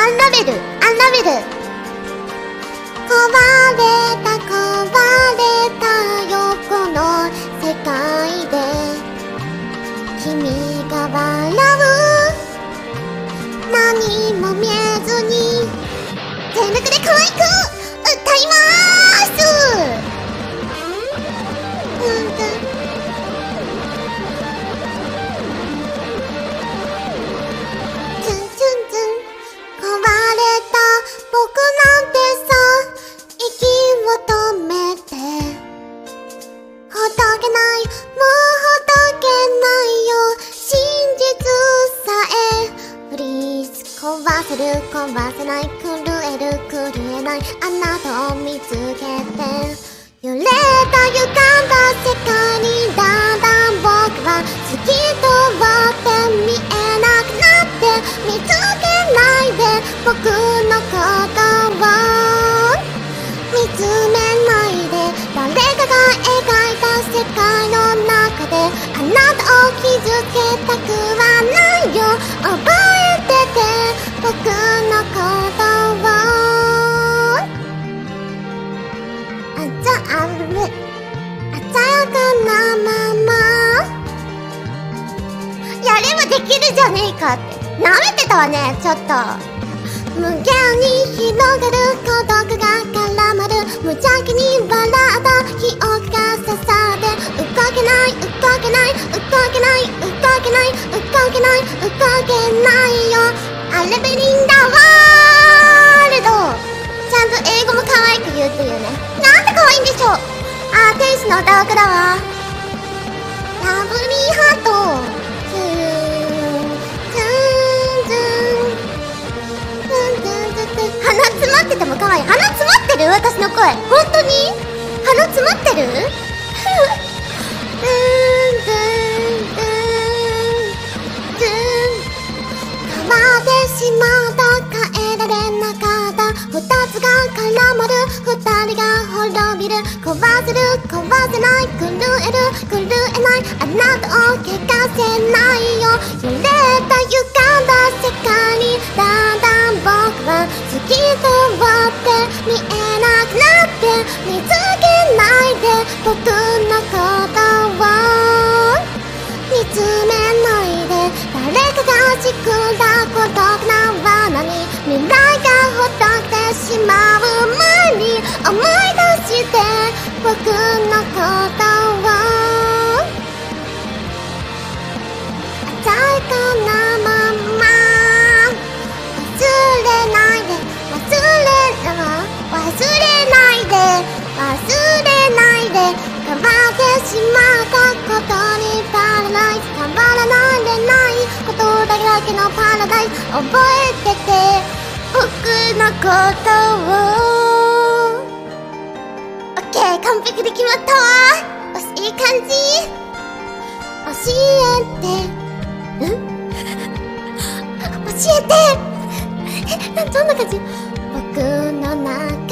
アンラベルアンラベル壊れた壊れたよこの世界で君が笑う。何も見えずに全力で可愛く。せる壊せない狂える狂えないあなたを見つけて揺れた歪んだ世界にだんだん僕は透き通って見えなくなって見つけないで僕のことを見つめないで誰かが描いた世界の中であなたを傷つけたくはないよできるじゃねえかって。なめてたわねちょっと。無限に広がる孤独が絡まる。無邪気に笑った記憶が刺さって動けない動けない。動けない動けない。動けない動けないよ。アレベリンダワールド。ちゃんと英語も可愛く言うっていうね。なんて可愛いんでしょう。あー天使の歌枠だわ。る私の声本当に？鼻詰まってる？ふうツーンツーンツーンツーン変わってしまった変えられなかった二つが絡まる。二人が滅びる。壊せる壊せない。狂える。狂えない。あなたを怪我せないよ。揺れた歪んだ世界に。だんだん僕は突き通って見えなくなって見つけないで僕のことを見つめないで誰かが仕組んだ孤独な罠に未来がほどけてしまう前に思い出して僕のことを鮮やかなまま忘れないで忘れな忘れしまったことにパラダイス変わらないでない。ことだけのパラダイス。覚えてて僕のことを。オッケー完璧で決まったわ。よしいい感じ。教えて。ん？教えて。えどんな感じ。僕の中